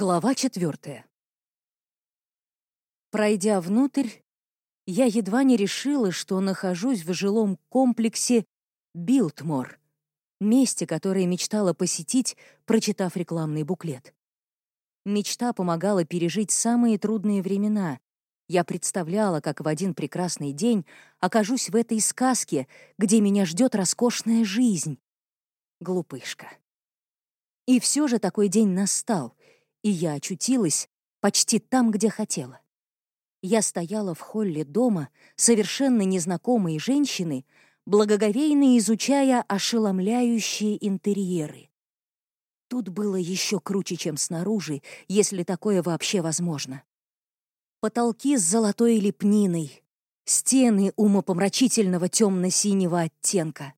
Глава четвертая. Пройдя внутрь, я едва не решила, что нахожусь в жилом комплексе Билтмор, месте, которое мечтала посетить, прочитав рекламный буклет. Мечта помогала пережить самые трудные времена. Я представляла, как в один прекрасный день окажусь в этой сказке, где меня ждет роскошная жизнь. Глупышка. И все же такой день настал, и я очутилась почти там, где хотела. Я стояла в холле дома совершенно незнакомой женщины, благоговейно изучая ошеломляющие интерьеры. Тут было еще круче, чем снаружи, если такое вообще возможно. Потолки с золотой лепниной, стены умопомрачительного темно-синего оттенка.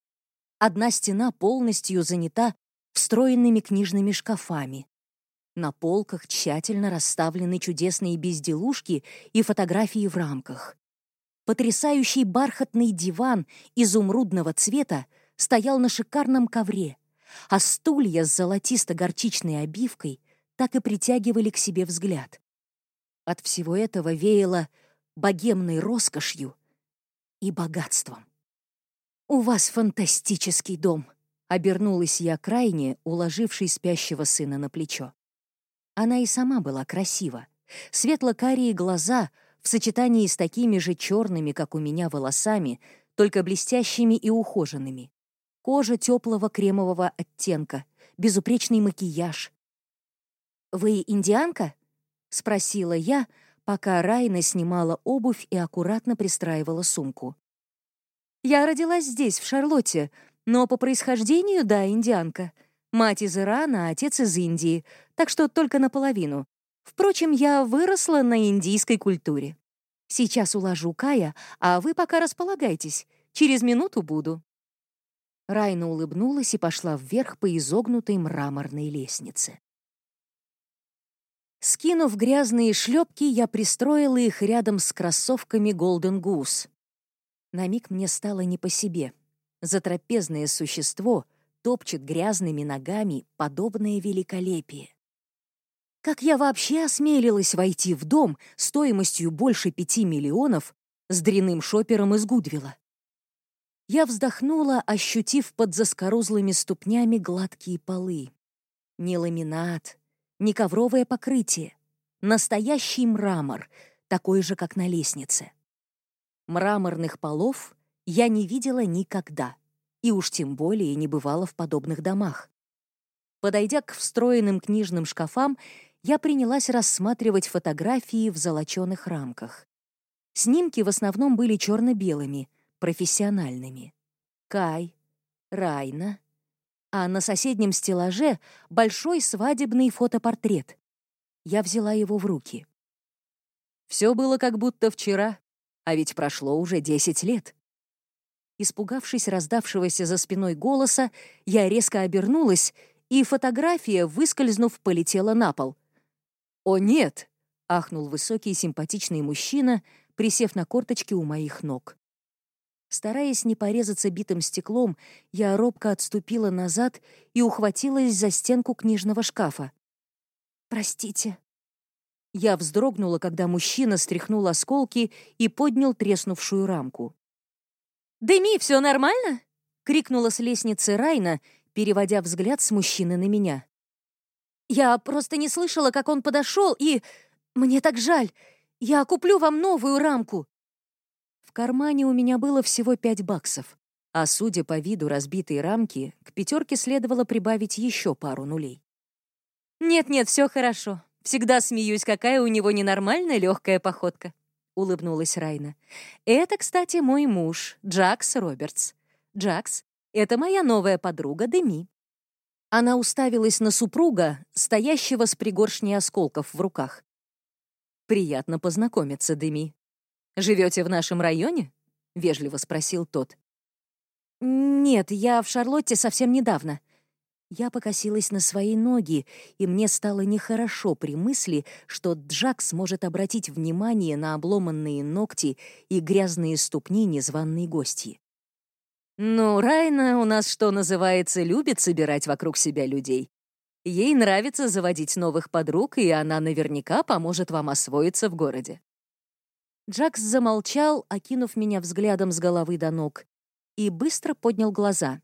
Одна стена полностью занята встроенными книжными шкафами. На полках тщательно расставлены чудесные безделушки и фотографии в рамках. Потрясающий бархатный диван изумрудного цвета стоял на шикарном ковре, а стулья с золотисто-горчичной обивкой так и притягивали к себе взгляд. От всего этого веяло богемной роскошью и богатством. «У вас фантастический дом», — обернулась я крайне, уложивший спящего сына на плечо. Она и сама была красива. Светло-карие глаза в сочетании с такими же черными, как у меня, волосами, только блестящими и ухоженными. Кожа теплого кремового оттенка, безупречный макияж. «Вы индианка?» — спросила я, пока Райна снимала обувь и аккуратно пристраивала сумку. «Я родилась здесь, в Шарлотте, но по происхождению, да, индианка. Мать из Ирана, а отец из Индии, так что только наполовину. Впрочем, я выросла на индийской культуре. Сейчас уложу Кая, а вы пока располагайтесь. Через минуту буду». Райна улыбнулась и пошла вверх по изогнутой мраморной лестнице. Скинув грязные шлепки, я пристроила их рядом с кроссовками Golden Goose. На миг мне стало не по себе. Затрапезное существо — топчет грязными ногами подобное великолепие. Как я вообще осмелилась войти в дом стоимостью больше пяти миллионов с дряным шопером из Гудвилла? Я вздохнула, ощутив под заскорузлыми ступнями гладкие полы. Не ламинат, не ковровое покрытие. Настоящий мрамор, такой же, как на лестнице. Мраморных полов я не видела никогда и уж тем более не бывала в подобных домах. Подойдя к встроенным книжным шкафам, я принялась рассматривать фотографии в золоченых рамках. Снимки в основном были черно-белыми, профессиональными. Кай, Райна, а на соседнем стеллаже большой свадебный фотопортрет. Я взяла его в руки. Все было как будто вчера, а ведь прошло уже 10 лет. Испугавшись раздавшегося за спиной голоса, я резко обернулась, и фотография, выскользнув, полетела на пол. «О, нет!» — ахнул высокий симпатичный мужчина, присев на корточки у моих ног. Стараясь не порезаться битым стеклом, я робко отступила назад и ухватилась за стенку книжного шкафа. «Простите». Я вздрогнула, когда мужчина стряхнул осколки и поднял треснувшую рамку. «Деми, все нормально?» — крикнула с лестницы Райна, переводя взгляд с мужчины на меня. «Я просто не слышала, как он подошел, и... Мне так жаль. Я куплю вам новую рамку». В кармане у меня было всего пять баксов, а судя по виду разбитой рамки, к пятерке следовало прибавить еще пару нулей. «Нет-нет, все хорошо. Всегда смеюсь, какая у него ненормальная легкая походка улыбнулась Райна. «Это, кстати, мой муж, Джакс Робертс. Джакс — это моя новая подруга Деми». Она уставилась на супруга, стоящего с пригоршней осколков в руках. «Приятно познакомиться, Деми. Живете в нашем районе?» — вежливо спросил тот. «Нет, я в Шарлотте совсем недавно», я покосилась на свои ноги, и мне стало нехорошо при мысли, что Джак сможет обратить внимание на обломанные ногти и грязные ступни незваной гости. «Ну, Райна у нас, что называется, любит собирать вокруг себя людей. Ей нравится заводить новых подруг, и она наверняка поможет вам освоиться в городе». Джакс замолчал, окинув меня взглядом с головы до ног, и быстро поднял глаза.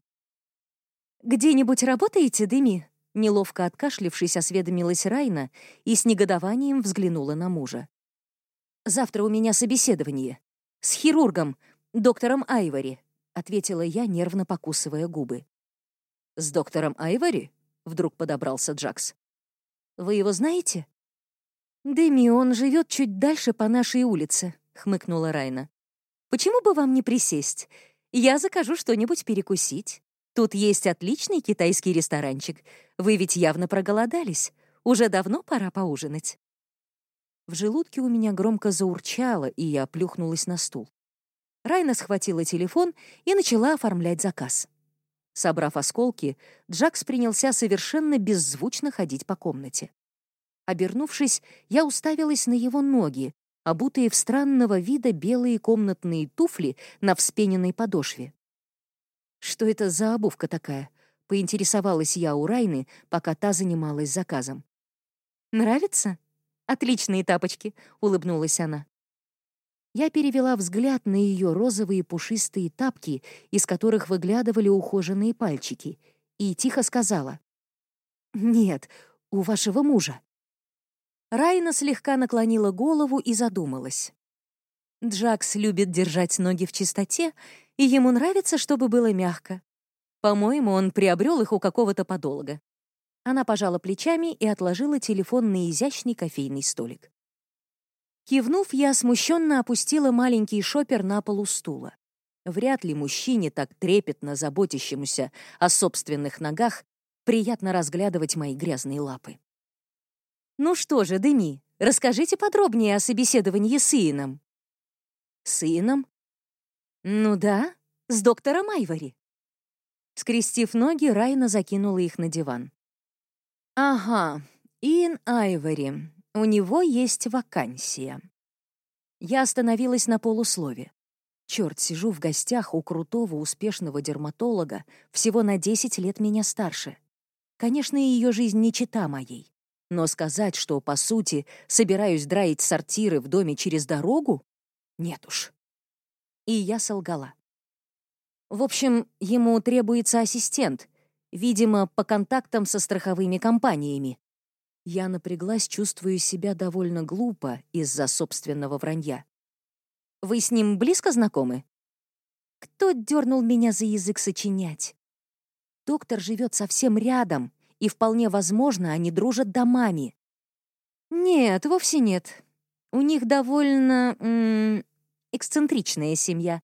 «Где-нибудь работаете, Деми?» Неловко откашлившись, осведомилась Райна и с негодованием взглянула на мужа. «Завтра у меня собеседование. С хирургом, доктором Айвори», — ответила я, нервно покусывая губы. «С доктором Айвори?» — вдруг подобрался Джакс. «Вы его знаете?» «Дэми, он живет чуть дальше по нашей улице», — хмыкнула Райна. «Почему бы вам не присесть? Я закажу что-нибудь перекусить. Тут есть отличный китайский ресторанчик. Вы ведь явно проголодались. Уже давно пора поужинать». В желудке у меня громко заурчало, и я плюхнулась на стул. Райна схватила телефон и начала оформлять заказ. Собрав осколки, Джакс принялся совершенно беззвучно ходить по комнате. Обернувшись, я уставилась на его ноги, обутые в странного вида белые комнатные туфли на вспененной подошве. «Что это за обувка такая?» — поинтересовалась я у Райны, пока та занималась заказом. «Нравится? Отличные тапочки», — улыбнулась она. Я перевела взгляд на ее розовые пушистые тапки, из которых выглядывали ухоженные пальчики, и тихо сказала. «Нет, у вашего мужа». Райна слегка наклонила голову и задумалась. Джакс любит держать ноги в чистоте, и ему нравится, чтобы было мягко. По-моему, он приобрел их у какого-то подолога. Она пожала плечами и отложила телефон на изящный кофейный столик. Кивнув, я смущенно опустила маленький шопер на полу стула. Вряд ли мужчине, так трепетно заботящемуся о собственных ногах, приятно разглядывать мои грязные лапы. «Ну что же, Деми, расскажите подробнее о собеседовании с Иеном». «С Иеном?» «Ну да, с доктором Айвори». Скрестив ноги, Райна закинула их на диван. «Ага, Иэн Айвори. У него есть вакансия. Я остановилась на полуслове. Черт, сижу в гостях у крутого, успешного дерматолога, всего на 10 лет меня старше. Конечно, ее жизнь не чита моей. Но сказать, что, по сути, собираюсь драить сортиры в доме через дорогу? Нет уж. И я солгала. В общем, ему требуется ассистент, видимо, по контактам со страховыми компаниями. Я напряглась, чувствуя себя довольно глупо из-за собственного вранья. «Вы с ним близко знакомы?» Кто дернул меня за язык сочинять? Доктор живет совсем рядом, и вполне возможно, они дружат домами. Нет, вовсе нет. У них довольно м -м, эксцентричная семья.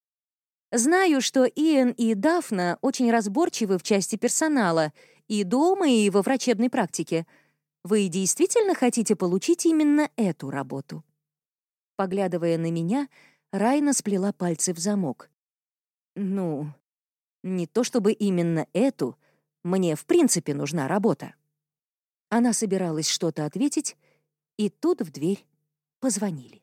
Знаю, что Иэн и Дафна очень разборчивы в части персонала и дома, и во врачебной практике — вы действительно хотите получить именно эту работу?» Поглядывая на меня, Райна сплела пальцы в замок. «Ну, не то чтобы именно эту, мне в принципе нужна работа». Она собиралась что-то ответить, и тут в дверь позвонили.